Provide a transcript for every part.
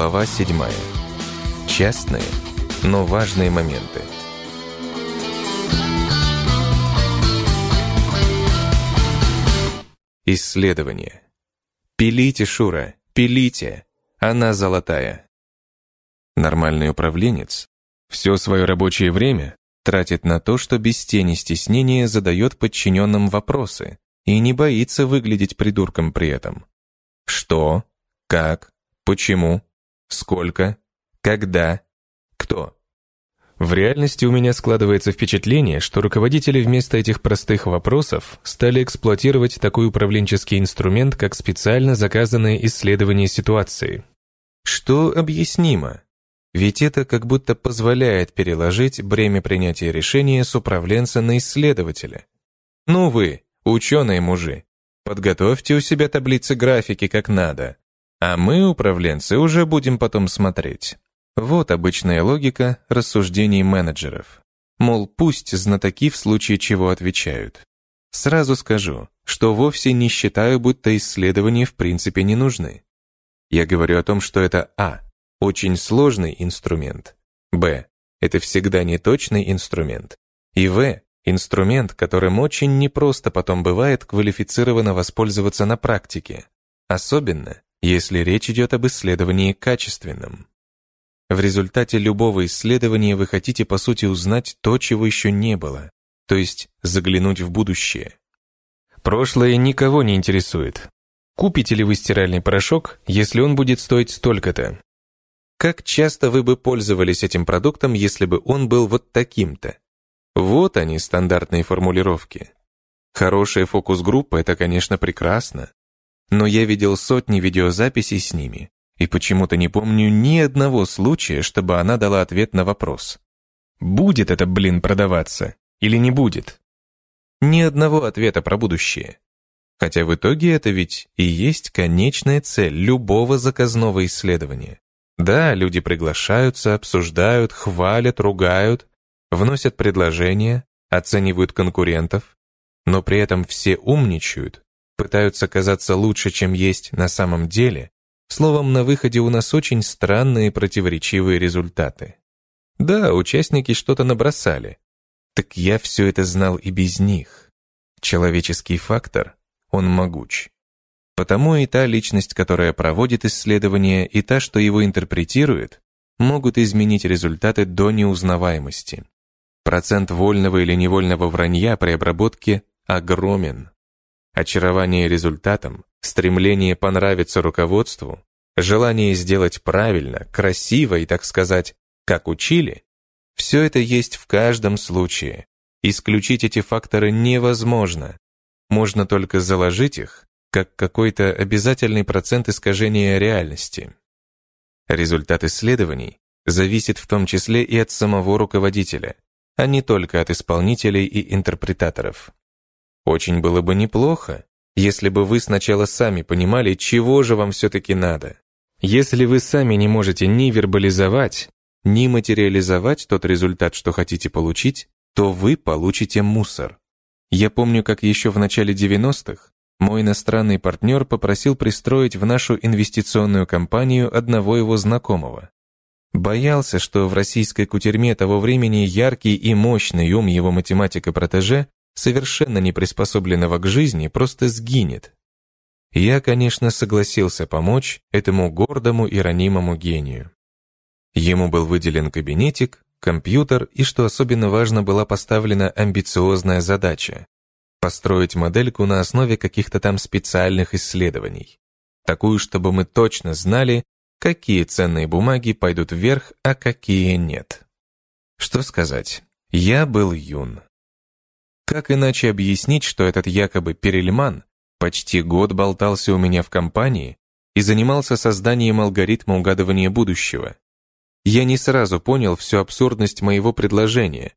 Глава 7. Частные, но важные моменты. Исследование. Пилите, Шура, пилите. Она золотая. Нормальный управленец все свое рабочее время тратит на то, что без тени стеснения задает подчиненным вопросы и не боится выглядеть придурком при этом. Что? Как? Почему? Сколько? Когда? Кто? В реальности у меня складывается впечатление, что руководители вместо этих простых вопросов стали эксплуатировать такой управленческий инструмент, как специально заказанное исследование ситуации. Что объяснимо? Ведь это как будто позволяет переложить бремя принятия решения с управленца на исследователя. Ну вы, ученые-мужи, подготовьте у себя таблицы графики как надо, а мы, управленцы, уже будем потом смотреть. Вот обычная логика рассуждений менеджеров. Мол, пусть знатоки в случае чего отвечают. Сразу скажу, что вовсе не считаю, будто исследования в принципе не нужны. Я говорю о том, что это а. Очень сложный инструмент. б. Это всегда неточный инструмент. И в. Инструмент, которым очень непросто потом бывает квалифицированно воспользоваться на практике. Особенно, если речь идет об исследовании качественном. В результате любого исследования вы хотите по сути узнать то, чего еще не было, то есть заглянуть в будущее. Прошлое никого не интересует. Купите ли вы стиральный порошок, если он будет стоить столько-то? Как часто вы бы пользовались этим продуктом, если бы он был вот таким-то? Вот они, стандартные формулировки. Хорошая фокус-группа — это, конечно, прекрасно, но я видел сотни видеозаписей с ними, и почему-то не помню ни одного случая, чтобы она дала ответ на вопрос. Будет это, блин, продаваться или не будет? Ни одного ответа про будущее. Хотя в итоге это ведь и есть конечная цель любого заказного исследования. Да, люди приглашаются, обсуждают, хвалят, ругают, вносят предложения, оценивают конкурентов, но при этом все умничают пытаются казаться лучше, чем есть на самом деле, словом, на выходе у нас очень странные противоречивые результаты. Да, участники что-то набросали. Так я все это знал и без них. Человеческий фактор, он могуч. Потому и та личность, которая проводит исследование, и та, что его интерпретирует, могут изменить результаты до неузнаваемости. Процент вольного или невольного вранья при обработке огромен. Очарование результатом, стремление понравиться руководству, желание сделать правильно, красиво и, так сказать, как учили, все это есть в каждом случае. Исключить эти факторы невозможно. Можно только заложить их, как какой-то обязательный процент искажения реальности. Результат исследований зависит в том числе и от самого руководителя, а не только от исполнителей и интерпретаторов. Очень было бы неплохо, если бы вы сначала сами понимали, чего же вам все-таки надо. Если вы сами не можете ни вербализовать, ни материализовать тот результат, что хотите получить, то вы получите мусор. Я помню, как еще в начале 90-х мой иностранный партнер попросил пристроить в нашу инвестиционную компанию одного его знакомого. Боялся, что в российской кутерьме того времени яркий и мощный ум его математика-протеже совершенно не приспособленного к жизни, просто сгинет. Я, конечно, согласился помочь этому гордому и ранимому гению. Ему был выделен кабинетик, компьютер и, что особенно важно, была поставлена амбициозная задача – построить модельку на основе каких-то там специальных исследований. Такую, чтобы мы точно знали, какие ценные бумаги пойдут вверх, а какие нет. Что сказать, я был юн. Как иначе объяснить, что этот якобы Перельман почти год болтался у меня в компании и занимался созданием алгоритма угадывания будущего? Я не сразу понял всю абсурдность моего предложения.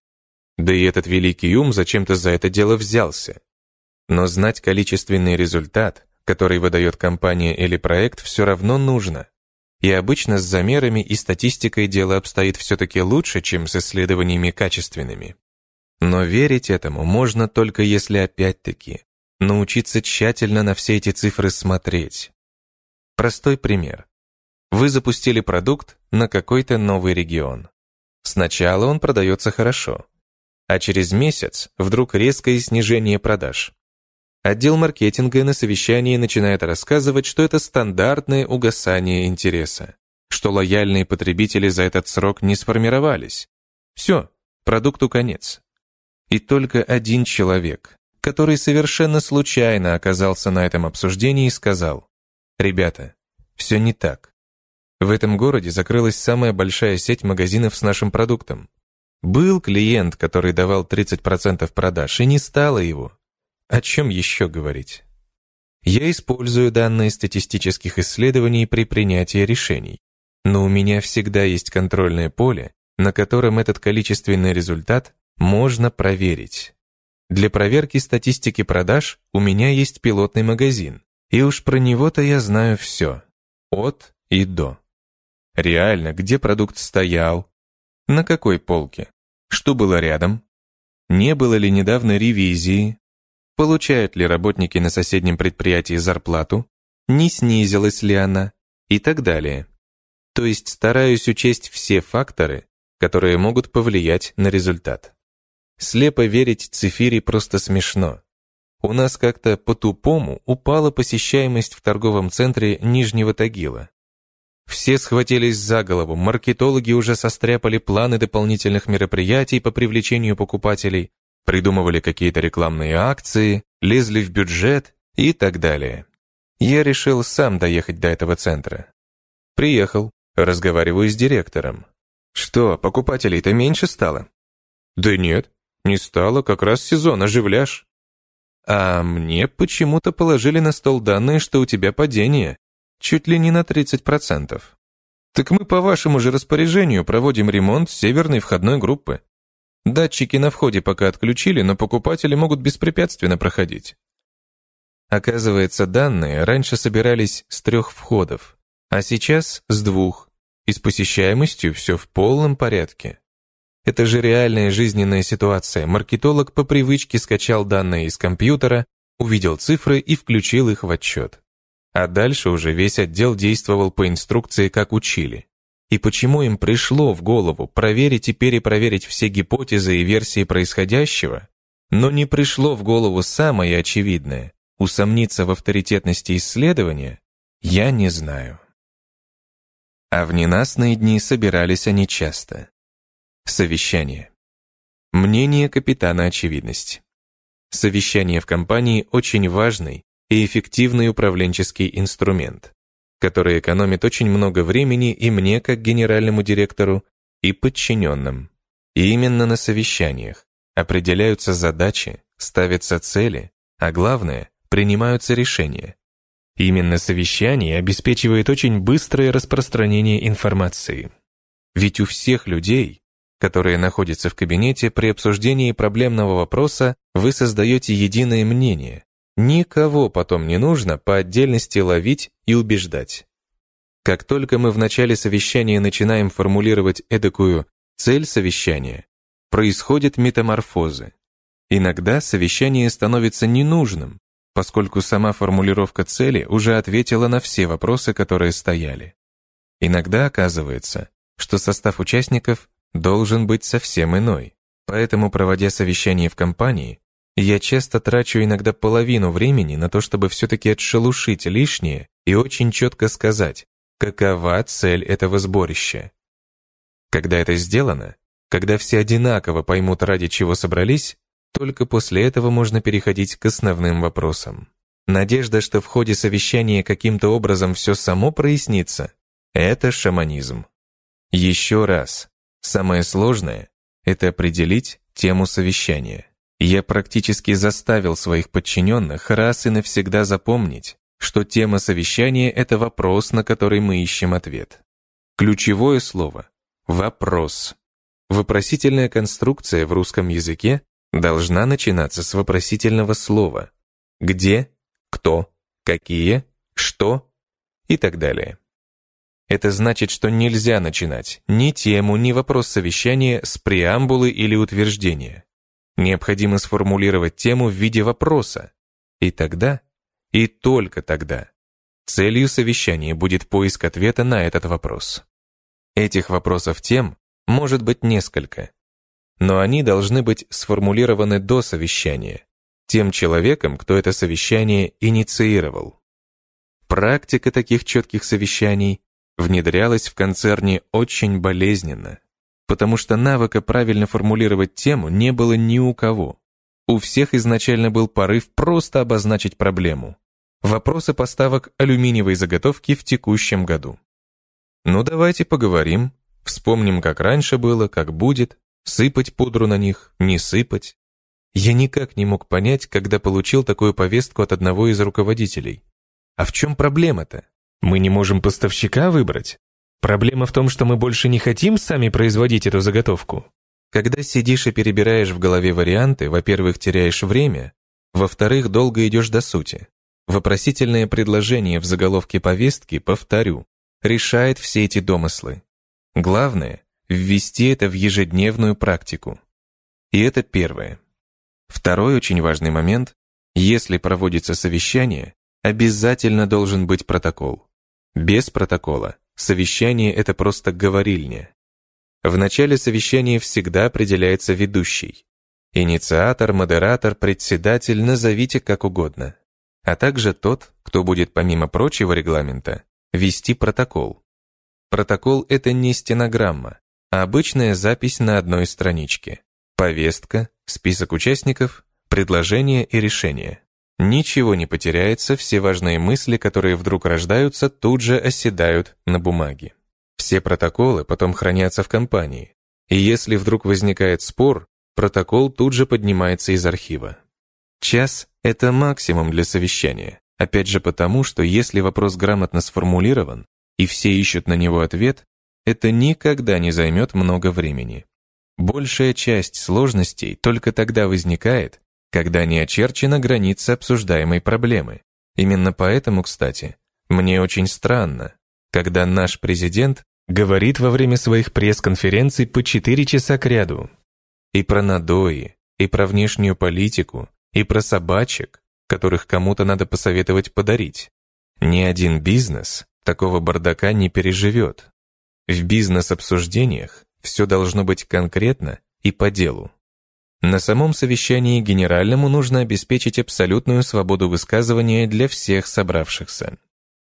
Да и этот великий ум зачем-то за это дело взялся. Но знать количественный результат, который выдает компания или проект, все равно нужно. И обычно с замерами и статистикой дело обстоит все-таки лучше, чем с исследованиями качественными. Но верить этому можно только если опять-таки научиться тщательно на все эти цифры смотреть. Простой пример. вы запустили продукт на какой-то новый регион. Сначала он продается хорошо, а через месяц вдруг резкое снижение продаж. Отдел маркетинга на совещании начинает рассказывать, что это стандартное угасание интереса, что лояльные потребители за этот срок не сформировались. Все, продукту конец. И только один человек, который совершенно случайно оказался на этом обсуждении, сказал, «Ребята, все не так. В этом городе закрылась самая большая сеть магазинов с нашим продуктом. Был клиент, который давал 30% продаж, и не стало его. О чем еще говорить? Я использую данные статистических исследований при принятии решений, но у меня всегда есть контрольное поле, на котором этот количественный результат можно проверить. Для проверки статистики продаж у меня есть пилотный магазин, и уж про него-то я знаю все, от и до. Реально, где продукт стоял, на какой полке, что было рядом, не было ли недавно ревизии, получают ли работники на соседнем предприятии зарплату, не снизилась ли она и так далее. То есть стараюсь учесть все факторы, которые могут повлиять на результат. Слепо верить цифире просто смешно. У нас как-то по-тупому упала посещаемость в торговом центре Нижнего Тагила. Все схватились за голову, маркетологи уже состряпали планы дополнительных мероприятий по привлечению покупателей, придумывали какие-то рекламные акции, лезли в бюджет и так далее. Я решил сам доехать до этого центра. Приехал, разговариваю с директором. «Что, покупателей-то меньше стало?» «Да нет, не стало, как раз сезон, оживляешь». «А мне почему-то положили на стол данные, что у тебя падение, чуть ли не на 30%. Так мы по вашему же распоряжению проводим ремонт северной входной группы. Датчики на входе пока отключили, но покупатели могут беспрепятственно проходить. Оказывается, данные раньше собирались с трех входов, а сейчас с двух, и с посещаемостью все в полном порядке. Это же реальная жизненная ситуация. Маркетолог по привычке скачал данные из компьютера, увидел цифры и включил их в отчет. А дальше уже весь отдел действовал по инструкции, как учили. И почему им пришло в голову проверить и перепроверить все гипотезы и версии происходящего, но не пришло в голову самое очевидное – усомниться в авторитетности исследования, я не знаю. А в ненастные дни собирались они часто. Совещание. Мнение капитана очевидность. Совещание в компании очень важный и эффективный управленческий инструмент который экономит очень много времени и мне, как генеральному директору, и подчиненным. И именно на совещаниях определяются задачи, ставятся цели, а главное, принимаются решения. Именно совещание обеспечивает очень быстрое распространение информации. Ведь у всех людей, которые находятся в кабинете, при обсуждении проблемного вопроса вы создаете единое мнение, Никого потом не нужно по отдельности ловить и убеждать. Как только мы в начале совещания начинаем формулировать эдакую цель совещания, происходят метаморфозы. Иногда совещание становится ненужным, поскольку сама формулировка цели уже ответила на все вопросы, которые стояли. Иногда оказывается, что состав участников должен быть совсем иной. Поэтому, проводя совещание в компании, я часто трачу иногда половину времени на то, чтобы все-таки отшелушить лишнее и очень четко сказать, какова цель этого сборища. Когда это сделано, когда все одинаково поймут, ради чего собрались, только после этого можно переходить к основным вопросам. Надежда, что в ходе совещания каким-то образом все само прояснится, это шаманизм. Еще раз, самое сложное – это определить тему совещания. Я практически заставил своих подчиненных раз и навсегда запомнить, что тема совещания – это вопрос, на который мы ищем ответ. Ключевое слово – вопрос. Вопросительная конструкция в русском языке должна начинаться с вопросительного слова. Где, кто, какие, что и так далее. Это значит, что нельзя начинать ни тему, ни вопрос совещания с преамбулы или утверждения. Необходимо сформулировать тему в виде вопроса. И тогда, и только тогда, Целью совещания будет поиск ответа на этот вопрос. Этих вопросов тем может быть несколько, но они должны быть сформулированы до совещания, тем человеком, кто это совещание инициировал. Практика таких четких совещаний внедрялась в концерне очень болезненно, потому что навыка правильно формулировать тему не было ни у кого. У всех изначально был порыв просто обозначить проблему. Вопросы поставок алюминиевой заготовки в текущем году. Ну давайте поговорим, вспомним, как раньше было, как будет, сыпать пудру на них, не сыпать. Я никак не мог понять, когда получил такую повестку от одного из руководителей. А в чем проблема-то? Мы не можем поставщика выбрать? Проблема в том, что мы больше не хотим сами производить эту заготовку. Когда сидишь и перебираешь в голове варианты, во-первых, теряешь время, во-вторых, долго идешь до сути. Вопросительное предложение в заголовке повестки, повторю, решает все эти домыслы. Главное – ввести это в ежедневную практику. И это первое. Второй очень важный момент – если проводится совещание, обязательно должен быть протокол. Без протокола совещание – это просто говорильня. В начале совещания всегда определяется ведущий. Инициатор, модератор, председатель, назовите как угодно. А также тот, кто будет помимо прочего регламента вести протокол. Протокол – это не стенограмма, а обычная запись на одной страничке. Повестка, список участников, предложения и решения. Ничего не потеряется, все важные мысли, которые вдруг рождаются, тут же оседают на бумаге. Все протоколы потом хранятся в компании. И если вдруг возникает спор, протокол тут же поднимается из архива. Час – это максимум для совещания. Опять же потому, что если вопрос грамотно сформулирован, и все ищут на него ответ, это никогда не займет много времени. Большая часть сложностей только тогда возникает, когда не очерчена граница обсуждаемой проблемы. Именно поэтому, кстати, мне очень странно, когда наш президент говорит во время своих пресс-конференций по 4 часа кряду. И про надои, и про внешнюю политику, и про собачек, которых кому-то надо посоветовать подарить. Ни один бизнес такого бардака не переживет. В бизнес-обсуждениях все должно быть конкретно и по делу. На самом совещании генеральному нужно обеспечить абсолютную свободу высказывания для всех собравшихся.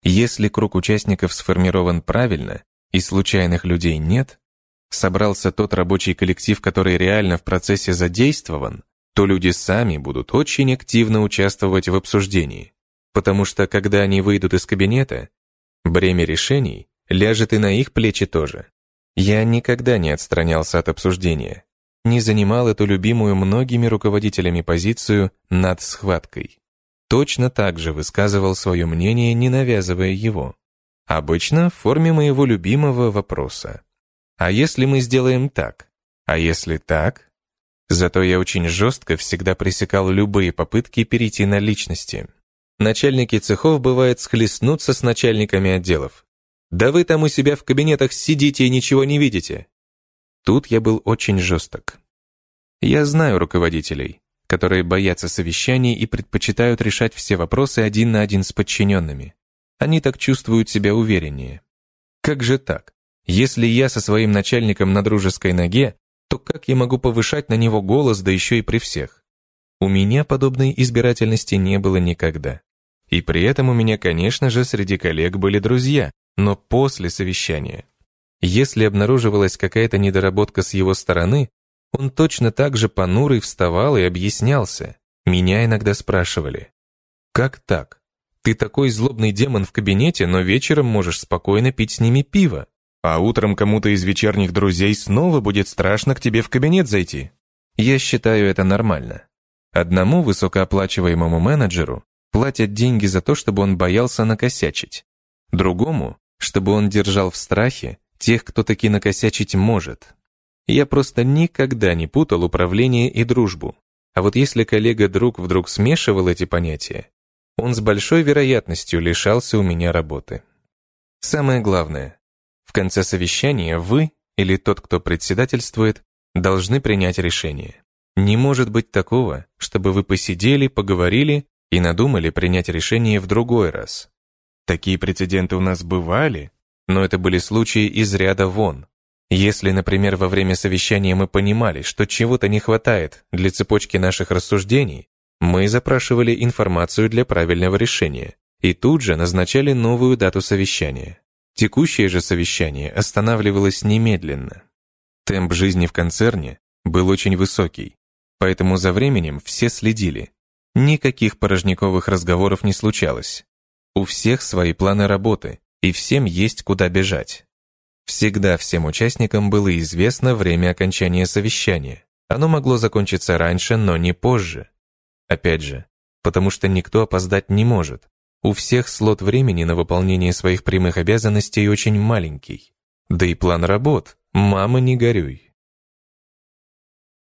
Если круг участников сформирован правильно и случайных людей нет, собрался тот рабочий коллектив, который реально в процессе задействован, то люди сами будут очень активно участвовать в обсуждении, потому что когда они выйдут из кабинета, бремя решений ляжет и на их плечи тоже. Я никогда не отстранялся от обсуждения, не занимал эту любимую многими руководителями позицию над схваткой. Точно так же высказывал свое мнение, не навязывая его. Обычно в форме моего любимого вопроса. А если мы сделаем так? А если так? Зато я очень жестко всегда пресекал любые попытки перейти на личности. Начальники цехов, бывает, схлестнутся с начальниками отделов. «Да вы там у себя в кабинетах сидите и ничего не видите. Тут я был очень жесток. Я знаю руководителей, которые боятся совещаний и предпочитают решать все вопросы один на один с подчиненными. Они так чувствуют себя увереннее. Как же так? Если я со своим начальником на дружеской ноге, то как я могу повышать на него голос, да еще и при всех? У меня подобной избирательности не было никогда. И при этом у меня, конечно же, среди коллег были друзья, но после совещания. Если обнаруживалась какая-то недоработка с его стороны, он точно так же понурый вставал и объяснялся. Меня иногда спрашивали. «Как так? Ты такой злобный демон в кабинете, но вечером можешь спокойно пить с ними пиво, а утром кому-то из вечерних друзей снова будет страшно к тебе в кабинет зайти». Я считаю это нормально. Одному высокооплачиваемому менеджеру платят деньги за то, чтобы он боялся накосячить. Другому, чтобы он держал в страхе тех, кто таки накосячить может. Я просто никогда не путал управление и дружбу. А вот если коллега-друг вдруг смешивал эти понятия, он с большой вероятностью лишался у меня работы. Самое главное, в конце совещания вы или тот, кто председательствует, должны принять решение. Не может быть такого, чтобы вы посидели, поговорили и надумали принять решение в другой раз. Такие прецеденты у нас бывали, но это были случаи из ряда вон. Если, например, во время совещания мы понимали, что чего-то не хватает для цепочки наших рассуждений, мы запрашивали информацию для правильного решения и тут же назначали новую дату совещания. Текущее же совещание останавливалось немедленно. Темп жизни в концерне был очень высокий, поэтому за временем все следили. Никаких порожниковых разговоров не случалось. У всех свои планы работы, и всем есть куда бежать. Всегда всем участникам было известно время окончания совещания. Оно могло закончиться раньше, но не позже. Опять же, потому что никто опоздать не может. У всех слот времени на выполнение своих прямых обязанностей очень маленький. Да и план работ, мама не горюй.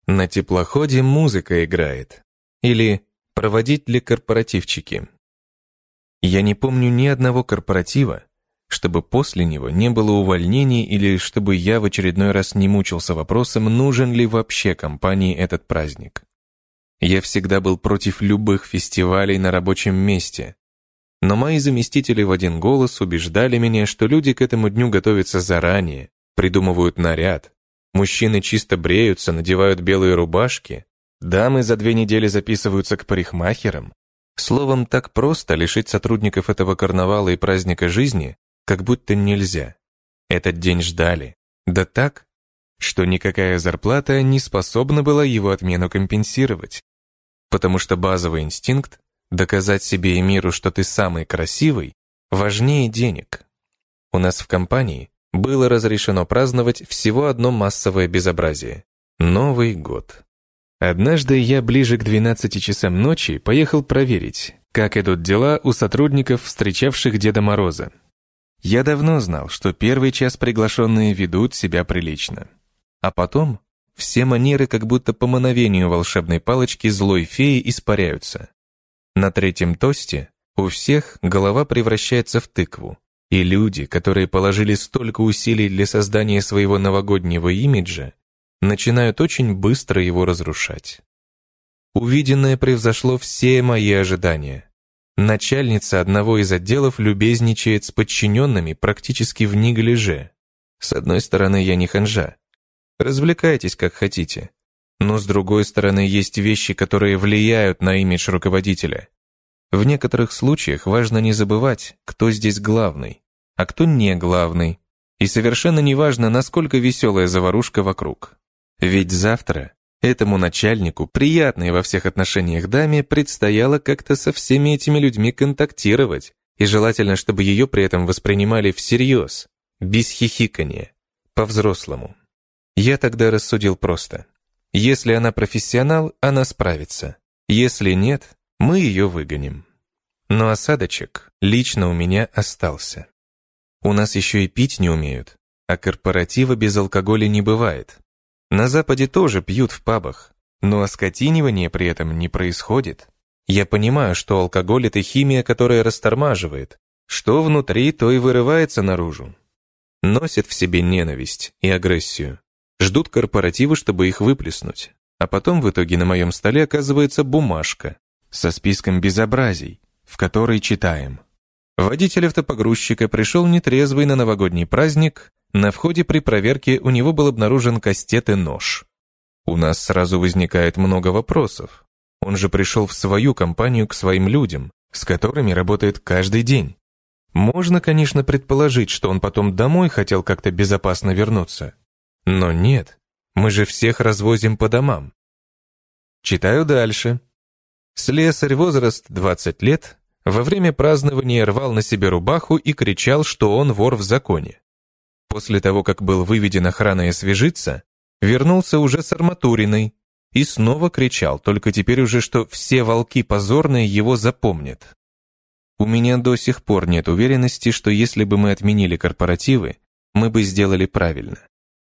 На теплоходе музыка играет. Или проводить ли корпоративчики. Я не помню ни одного корпоратива, чтобы после него не было увольнений или чтобы я в очередной раз не мучился вопросом, нужен ли вообще компании этот праздник. Я всегда был против любых фестивалей на рабочем месте. Но мои заместители в один голос убеждали меня, что люди к этому дню готовятся заранее, придумывают наряд. Мужчины чисто бреются, надевают белые рубашки. Дамы за две недели записываются к парикмахерам. Словом, так просто лишить сотрудников этого карнавала и праздника жизни, как будто нельзя. Этот день ждали. Да так, что никакая зарплата не способна была его отмену компенсировать потому что базовый инстинкт доказать себе и миру, что ты самый красивый, важнее денег. У нас в компании было разрешено праздновать всего одно массовое безобразие – Новый год. Однажды я ближе к 12 часам ночи поехал проверить, как идут дела у сотрудников, встречавших Деда Мороза. Я давно знал, что первый час приглашенные ведут себя прилично. А потом все манеры как будто по мановению волшебной палочки злой феи испаряются. На третьем тосте у всех голова превращается в тыкву, и люди, которые положили столько усилий для создания своего новогоднего имиджа, начинают очень быстро его разрушать. Увиденное превзошло все мои ожидания. Начальница одного из отделов любезничает с подчиненными практически в неглиже. С одной стороны, я не ханжа, Развлекайтесь как хотите. Но с другой стороны, есть вещи, которые влияют на имидж руководителя. В некоторых случаях важно не забывать, кто здесь главный, а кто не главный. И совершенно неважно, насколько веселая заварушка вокруг. Ведь завтра этому начальнику, приятной во всех отношениях даме, предстояло как-то со всеми этими людьми контактировать, и желательно, чтобы ее при этом воспринимали всерьез, без хихикания, по-взрослому. Я тогда рассудил просто. Если она профессионал, она справится. Если нет, мы ее выгоним. Но осадочек лично у меня остался. У нас еще и пить не умеют, а корпоратива без алкоголя не бывает. На Западе тоже пьют в пабах, но оскотинивание при этом не происходит. Я понимаю, что алкоголь — это химия, которая растормаживает. Что внутри, то и вырывается наружу. Носит в себе ненависть и агрессию ждут корпоративы, чтобы их выплеснуть. А потом в итоге на моем столе оказывается бумажка со списком безобразий, в которой читаем. Водитель автопогрузчика пришел нетрезвый на новогодний праздник, на входе при проверке у него был обнаружен кастет и нож. У нас сразу возникает много вопросов. Он же пришел в свою компанию к своим людям, с которыми работает каждый день. Можно, конечно, предположить, что он потом домой хотел как-то безопасно вернуться. Но нет, мы же всех развозим по домам. Читаю дальше. Слесарь, возраст 20 лет, во время празднования рвал на себе рубаху и кричал, что он вор в законе. После того, как был выведен охраной освежиться, вернулся уже с арматуриной и снова кричал, только теперь уже, что все волки позорные его запомнят. У меня до сих пор нет уверенности, что если бы мы отменили корпоративы, мы бы сделали правильно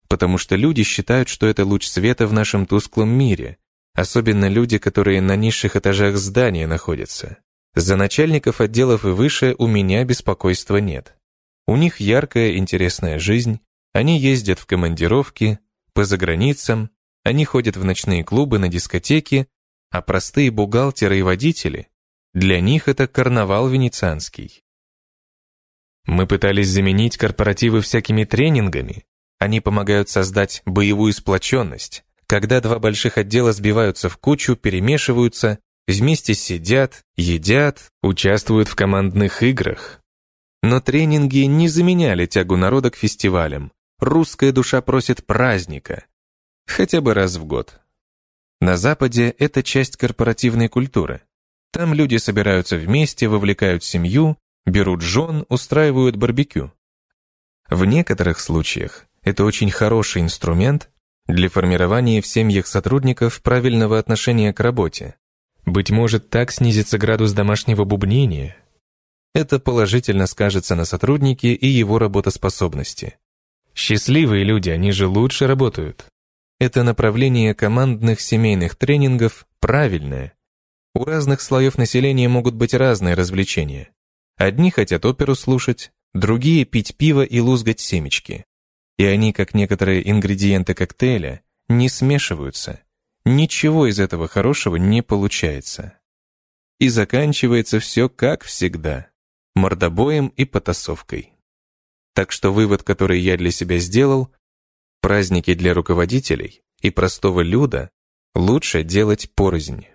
потому что люди считают, что это луч света в нашем тусклом мире, особенно люди, которые на низших этажах здания находятся. За начальников отделов и выше у меня беспокойства нет. У них яркая, интересная жизнь, они ездят в командировки, по заграницам, они ходят в ночные клубы, на дискотеки, а простые бухгалтеры и водители, для них это карнавал венецианский. Мы пытались заменить корпоративы всякими тренингами. Они помогают создать боевую сплоченность, когда два больших отдела сбиваются в кучу, перемешиваются, вместе сидят, едят, участвуют в командных играх. Но тренинги не заменяли тягу народа к фестивалям. Русская душа просит праздника. Хотя бы раз в год. На Западе это часть корпоративной культуры. Там люди собираются вместе, вовлекают семью, берут жен, устраивают барбекю. В некоторых случаях это очень хороший инструмент для формирования в семьях сотрудников правильного отношения к работе. Быть может, так снизится градус домашнего бубнения. Это положительно скажется на сотруднике и его работоспособности. Счастливые люди, они же лучше работают. Это направление командных семейных тренингов правильное. У разных слоев населения могут быть разные развлечения. Одни хотят оперу слушать, другие пить пиво и лузгать семечки. И они, как некоторые ингредиенты коктейля, не смешиваются. Ничего из этого хорошего не получается. И заканчивается все как всегда. Мордобоем и потасовкой. Так что вывод, который я для себя сделал, праздники для руководителей и простого люда лучше делать порознь.